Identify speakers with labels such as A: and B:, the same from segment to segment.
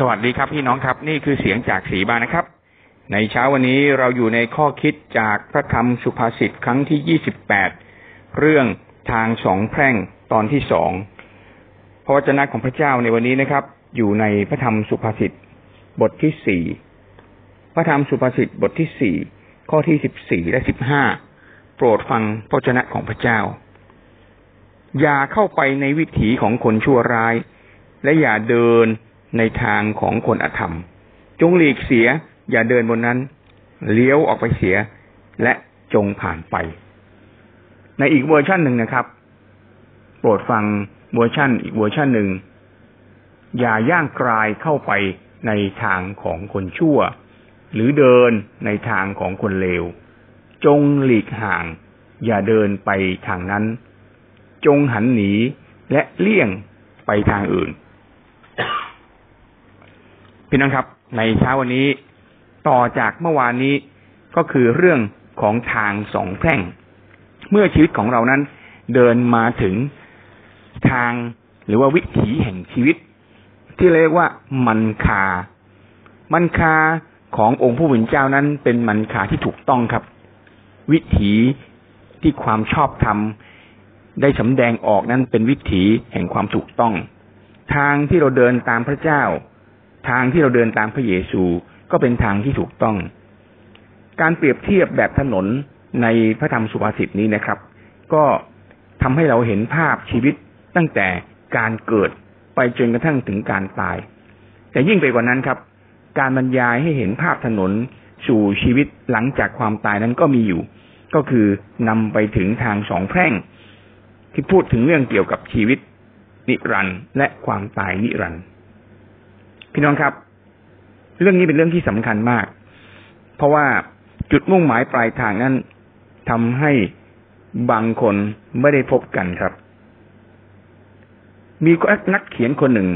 A: สวัสดีครับพี่น้องครับ นี่คือเสียงจากสีบานนะครับ ในเช้าวันนี้เราอยู่ในข้อคิดจากพระธรรมสุภาษิตครั้งที่ยี่สิบแปดเรื่องทางสองแพร่งตอนที่สองพระวจนะของพระเจ้าในวันนี้นะครับ อยู่ในพระธรรมสุภาษิตบทที่สี่พระธรรมสุภาษิตบทที่สี่ข้อที่สิบสี่และสิบห้าโปรดฟังพระวจนะของพระเจ้า อย่าเข้าไปในวิถีของคนชั่วร้าย และอย่าเดิน ในทางของคนอธรรม จงหลีกเสีย อย่าเดินบนนั้น เลี้ยวออกไปเสีย และจงผ่านไป ในอีกเวอร์ชันหนึ่งนะครับ โปรดฟังเวอร์ชันอีกเวอร์ชันหนึ่ง อย่าย่างกลายเข้าไปในทางของคนชั่ว หรือเดินในทางของคนเลว จงหลีกห่าง อย่าเดินไปทางนั้น จงหันหนีและเลี่ยงไปทางอื่น พี่น้องครับ ในเช้าวันนี้ต่อจากเมื่อวานนี้ก็คือเรื่องของทางสองแพร่ง เมื่อชีวิตของเรานั้นเดินมาถึงทางหรือว่าวิถีแห่งชีวิต ที่เรียกว่ามันคา มันคาขององค์ผู้เป็นเจ้านั้นเป็นมันคาที่ถูกต้องครับ วิถีที่ความชอบธรรมได้สำแดงออกนั้นเป็นวิถีแห่งความถูกต้อง ทางที่เราเดินตามพระเจ้า ทางที่เราเดินตามพระเยซูก็เป็นทางที่ถูกต้อง การเปรียบเทียบแบบถนนในพระธรรมสุภาษิตนี้นะครับ ก็ทำให้เราเห็นภาพชีวิตตั้งแต่การเกิดไปจนกระทั่งถึงการตาย แต่ยิ่งไปกว่านั้นครับ การบรรยายให้เห็นภาพถนนสู่ชีวิตหลังจากความตายนั้นก็มีอยู่ ก็คือนำไปถึงทางสองแพร่ง ที่พูดถึงเรื่องเกี่ยวกับชีวิตนิรันด์และความตายนิรันด์ พี่น้องครับ เรื่องนี้เป็นเรื่องที่สำคัญมาก เพราะว่าจุดมุ่งหมายปลายทางนั้นทำให้บางคนไม่ได้พบกันครับ มีนักเขียนคนหนึ่ง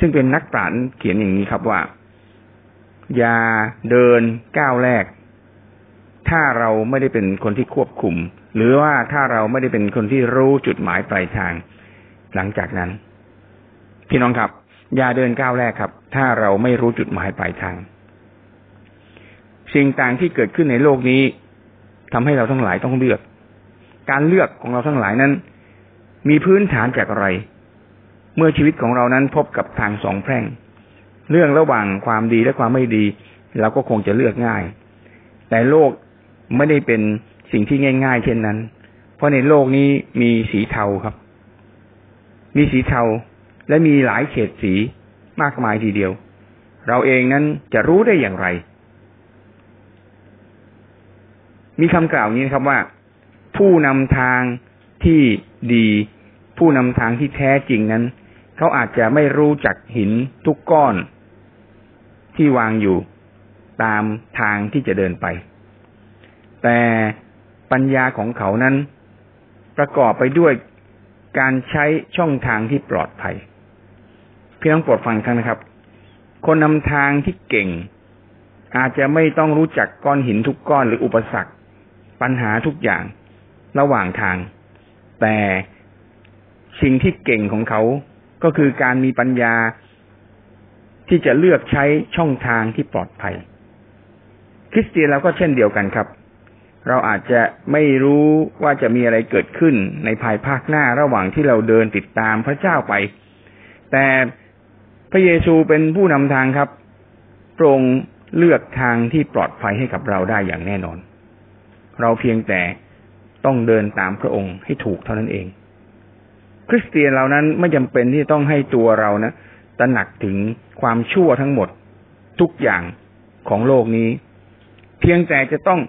A: ซึ่งเป็นนักปราชญ์เขียนอย่างนี้ครับว่า อย่าเดินก้าวแรก ถ้าเราไม่ได้เป็นคนที่ควบคุม หรือว่าถ้าเราไม่ได้เป็นคนที่รู้จุดหมายปลายทาง หลังจากนั้น พี่น้องครับ อย่าเดินก้าวแรกครับ ถ้าเราไม่รู้จุดหมายปลายทาง สิ่งต่างที่เกิดขึ้นในโลกนี้ทำให้เราทั้งหลายต้องเลือก การเลือกของเราทั้งหลายนั้น มีพื้นฐานจากอะไร เมื่อชีวิตของเรานั้นพบกับทางสองแพร่ง เรื่องระหว่างความดีและความไม่ดี เราก็คงจะเลือกง่าย แต่โลกไม่ได้เป็นสิ่งที่ง่าย ๆ เช่นนั้น เพราะในโลกนี้มีสีเทาครับ มีสีเทา และมีหลายเฉดสีมากมายทีเดียว เราเองนั้นจะรู้ได้อย่างไร มีคำกล่าวนี้นะครับว่า ผู้นำทางที่ดี ผู้นำทางที่แท้จริงนั้น เขาอาจจะไม่รู้จักหินทุกก้อน ที่วางอยู่ตามทางที่จะเดินไป แต่ปัญญาของเขานั้น ประกอบไปด้วยการใช้ช่องทางที่ปลอดภัย พี่น้องโปรดฟังครั้งนะครับ คนนำทางที่เก่ง อาจจะไม่ต้องรู้จักก้อนหินทุกก้อนหรืออุปสรรค ปัญหาทุกอย่างระหว่างทาง แต่สิ่งที่เก่งของเขาก็คือการมีปัญญาที่จะเลือกใช้ช่องทางที่ปลอดภัย คริสเตียนเราก็เช่นเดียวกันครับ เราอาจจะไม่รู้ว่าจะมีอะไรเกิดขึ้นในภายภาคหน้าระหว่างที่เราเดินติดตามพระเจ้าไป แต่ ระเยซูเป็นผู้นำทางครับพระองค์เลือกทางที่ปลอดภัยให้กับเราได้อย่างแน่นอน เราเพียงแต่ต้องเดินตามพระองค์ให้ถูกเท่านั้นเอง คริสเตียนเรานั้นไม่จำเป็นที่ต้องให้ตัวเรานะตระหนักถึงความชั่วทั้งหมดทุกอย่างของโลกนี้ เพียงแต่จะต้อง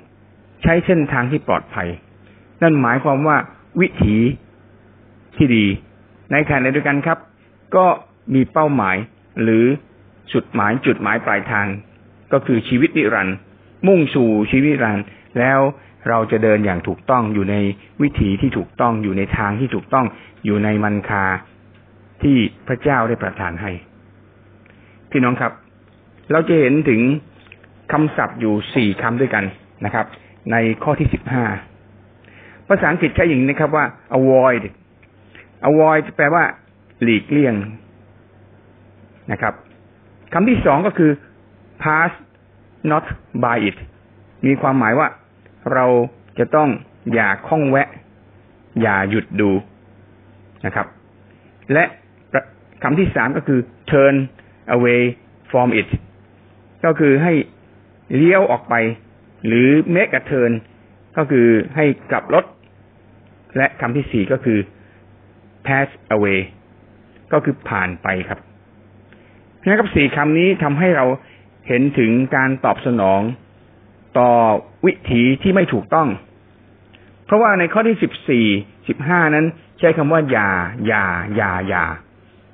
A: ใช้เส้นทางที่ปลอดภัย นั่นหมายความว่าวิถีที่ดี ในขณะเดียวกันครับ ก็มีเป้าหมาย หรือจุดหมายจุดหมายปลายทาง ก็คือชีวิตนิรันด์มุ่งสู่ชีวิตนิรันด์แล้วเราจะเดินอย่างถูกต้องอยู่ในวิถีที่ถูกต้องอยู่ในทางที่ถูกต้องอยู่ในมันคาที่พระเจ้าได้ประทานให้ พี่น้องครับ เราจะเห็นถึงคำศัพท์อยู่สี่คำด้วยกันนะครับ ในข้อที่สิบห้าภาษาอังกฤษใช้อย่างนี้นะครับว่า avoid avoid แปลว่า หลีกเลี่ยง นะครับคำที่สองก็คือ pass not by it มีความหมายว่าเราจะต้องอย่าข้องแวะ อย่าหยุดดูนะครับ และคำที่สามก็คือ turn away from it ก็คือให้เลี้ยวออกไป หรือ make a turn ก็คือให้กลับรถ และคำที่สี่ก็คือ pass away ก็คือผ่านไปครับ นะครับสี่คำนี้ทำให้เราเห็นถึงการตอบสนองต่อวิถีที่ไม่ถูกต้อง เพราะว่าในข้อที่สิบสี่สิบห้านั้น ใช้คำว่าอย่าอย่าอย่าอย่า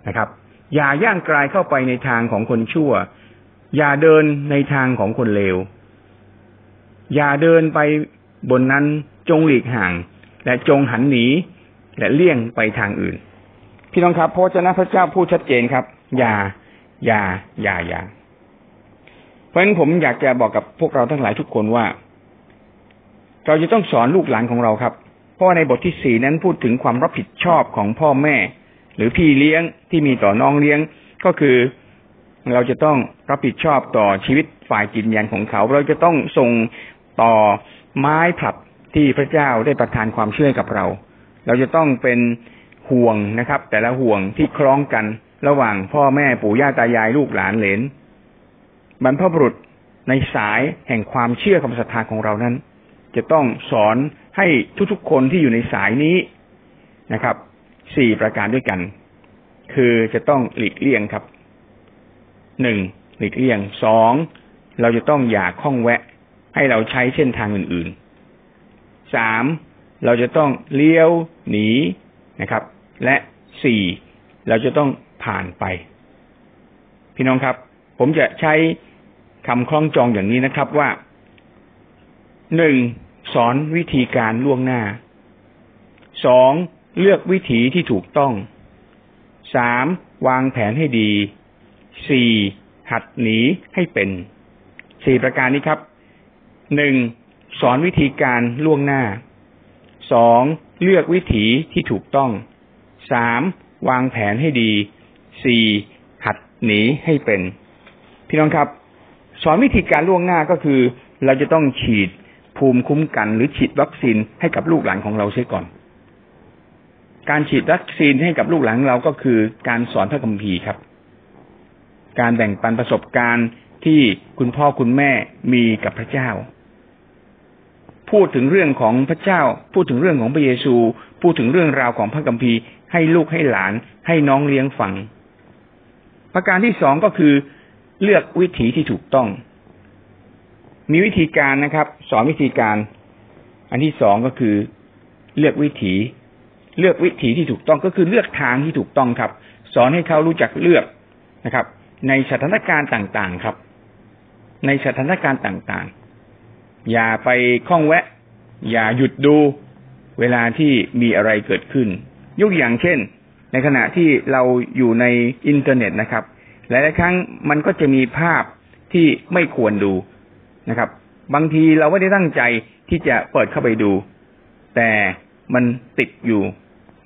A: นะครับ อย่าย่างกลายเข้าไปในทางของคนชั่ว อย่าเดินในทางของคนเลว อย่าเดินไปบนนั้นจงหลีกห่าง และจงหันหนี และเลี่ยงไปทางอื่น พี่น้องครับพระเจ้าพระเจ้าพูดชัดเจนครับ อย่า อย่า อย่า อย่า เพราะฉะนั้นผมอยากจะบอกกับพวกเราทั้งหลายทุกคนว่า เราจะต้องสอนลูกหลานของเราครับ เพราะว่าในบทที่สี่นั้นพูดถึงความรับผิดชอบของพ่อแม่ หรือพี่เลี้ยงที่มีต่อน้องเลี้ยงก็คือเราจะต้องรับผิดชอบต่อชีวิตฝ่ายจิตวิญญาณของเขา เราจะต้องส่งต่อไม้ผลัดที่พระเจ้าได้ประทานความเชื่อกับเรา เราจะต้องเป็นห่วงนะครับ แต่ละห่วงที่คล้องกัน ระหว่างพ่อแม่ปู่ย่าตายายลูกหลานเหลนบรรพบุรุษในสายแห่งความเชื่อความศรัทธาของเรานั้น จะต้องสอนให้ทุกๆคนที่อยู่ในสายนี้นะครับสี่ประการด้วยกัน คือจะต้องหลีกเลี่ยงครับหนึ่งหลีกเลี่ยงสองเราจะต้องอย่าข้องแวะ ให้เราใช้เส้นทางอื่นๆสามเราจะต้องเลี้ยวหนีนะครับ และสี่เราจะต้อง ผ่านไป พี่น้องครับ ผมจะใช้คำคล้องจองอย่างนี้นะครับว่าหนึ่งสอนวิธีการล่วงหน้าสองเลือกวิถีที่ถูกต้องสามวางแผนให้ดีสี่หัดหนีให้เป็นสี่ประการนี้ครับหนึ่งสอนวิธีการล่วงหน้าสองเลือกวิถีที่ถูกต้องสามวางแผนให้ดี สี่หัดหนีให้เป็น พี่น้องครับ สอนวิธีการล่วงหน้าก็คือ เราจะต้องฉีดภูมิคุ้มกัน หรือฉีดวัคซีนให้กับลูกหลานของเราเสียก่อน การฉีดวัคซีนให้กับลูกหลานเราก็คือการสอนพระคัมภีร์ครับ การแบ่งปันประสบการณ์ที่คุณพ่อคุณแม่มีกับพระเจ้า พูดถึงเรื่องของพระเจ้า พูดถึงเรื่องของพระเยซู พูดถึงเรื่องราวของพระคัมภีร์ให้ลูกให้หลาน ให้น้องเลี้ยงฟัง ประการที่สองก็คือเลือกวิถีที่ถูกต้อง มีวิธีการนะครับ สอนวิธีการ อันที่สองก็คือเลือกวิถีเลือกวิถีที่ถูกต้องก็คือเลือกทางที่ถูกต้องครับ สอนให้เขารู้จักเลือกนะครับ ในสถานการณ์ต่างๆครับ ในสถานการณ์ต่างๆ อย่าไปคล้องแวะ อย่าหยุดดูเวลาที่มีอะไรเกิดขึ้น ยกอย่างเช่น ในขณะที่เราอยู่ในอินเทอร์เน็ตนะครับ หลายๆครั้งมันก็จะมีภาพที่ไม่ควรดูนะครับ บางทีเราไม่ได้ตั้งใจที่จะเปิดเข้าไปดู แต่มันติดอยู่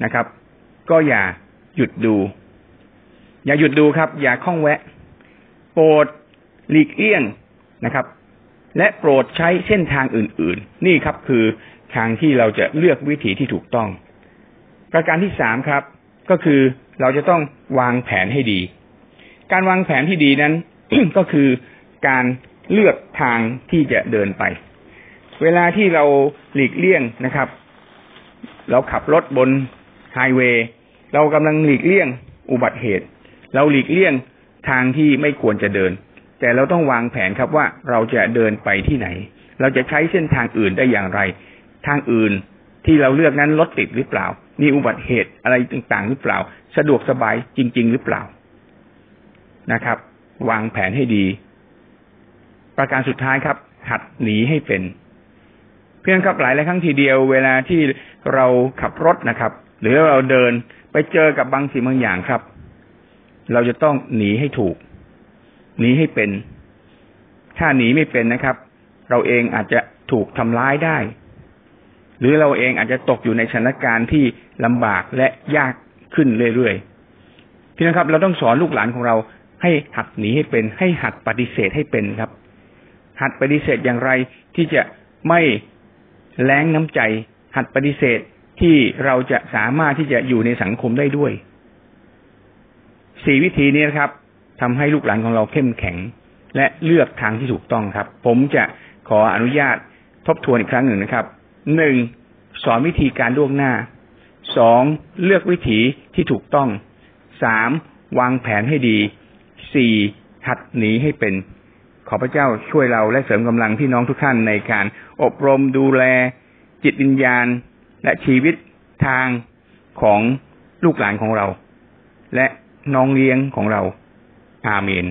A: นะครับ ก็อย่าหยุดดู อย่าหยุดดูครับ อย่าข้องแวะ โปรดหลีกเลี่ยงนะครับ และโปรดใช้เส้นทางอื่น ๆ นี่ครับคือทางที่เราจะเลือกวิถีที่ถูกต้อง ประการที่สามครับ ก็คือเราจะต้องวางแผนให้ดี การวางแผนที่ดีนั้น ก็คือการเลือกทางที่จะเดินไป เวลาที่เราหลีกเลี่ยงนะครับ เราขับรถบนไฮเวย์เรากำลังหลีกเลี่ยงอุบัติเหตุ เราหลีกเลี่ยงทางที่ไม่ควรจะเดิน แต่เราต้องวางแผนครับว่าเราจะเดินไปที่ไหน เราจะใช้เส้นทางอื่นได้อย่างไร ทางอื่นที่เราเลือกนั้นรถติดหรือเปล่า มีอุบัติเหตุอะไรต่างๆ หรือเปล่า สะดวกสบายจริง ๆ หรือเปล่านะครับ วางแผนให้ดี ประการสุดท้ายครับ หัดหนีให้เป็น เพื่อนครับหลายหลายครั้งทีเดียว เวลาที่เราขับรถนะครับ หรือเราเดินไปเจอกับบางสิ่งบางอย่างครับ เราจะต้องหนีให้ถูก หนีให้เป็น ถ้าหนีไม่เป็นนะครับ เราเองอาจจะถูกทำร้ายได้ หรือเราเองอาจจะตกอยู่ในสถานการณ์ที่ลำบากและยากขึ้นเรื่อยๆพี่นะครับ เราต้องสอนลูกหลานของเราให้หัดหนีให้เป็น ให้หัดปฏิเสธให้เป็นครับ หัดปฏิเสธอย่างไรที่จะไม่แรงน้ำใจ หัดปฏิเสธที่เราจะสามารถที่จะอยู่ในสังคมได้ด้วยสี่วิธีนี้นะครับทำให้ลูกหลานของเราเข้มแข็ง และเลือกทางที่ถูกต้องครับ ผมจะขออนุญาตทบทวนอีกครั้งหนึ่งนะครับ หนึ่งสอนวิธีการล่วงหน้าสองเลือกวิถีที่ถูกต้องสามวางแผนให้ดีสี่หัดหนีให้เป็น ขอพระเจ้าช่วยเราและเสริมกำลังพี่น้องทุกท่านในการอบรมดูแล จิตวิญญาณ และชีวิตทางของลูกหลานของเรา และน้องเลี้ยงของเรา อาเมน